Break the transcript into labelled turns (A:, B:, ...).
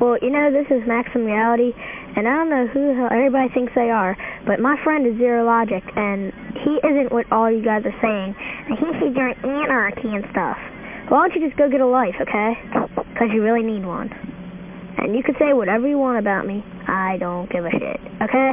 A: Well, you know, this is Maxim Reality, and I don't know who the hell everybody thinks they are, but my friend is Zero Logic, and he isn't what all you guys are saying. And he says you're anarchy and stuff. Why don't you just go get a life, okay? Because you really need one. And you can say whatever you want about me. I don't give a shit, okay?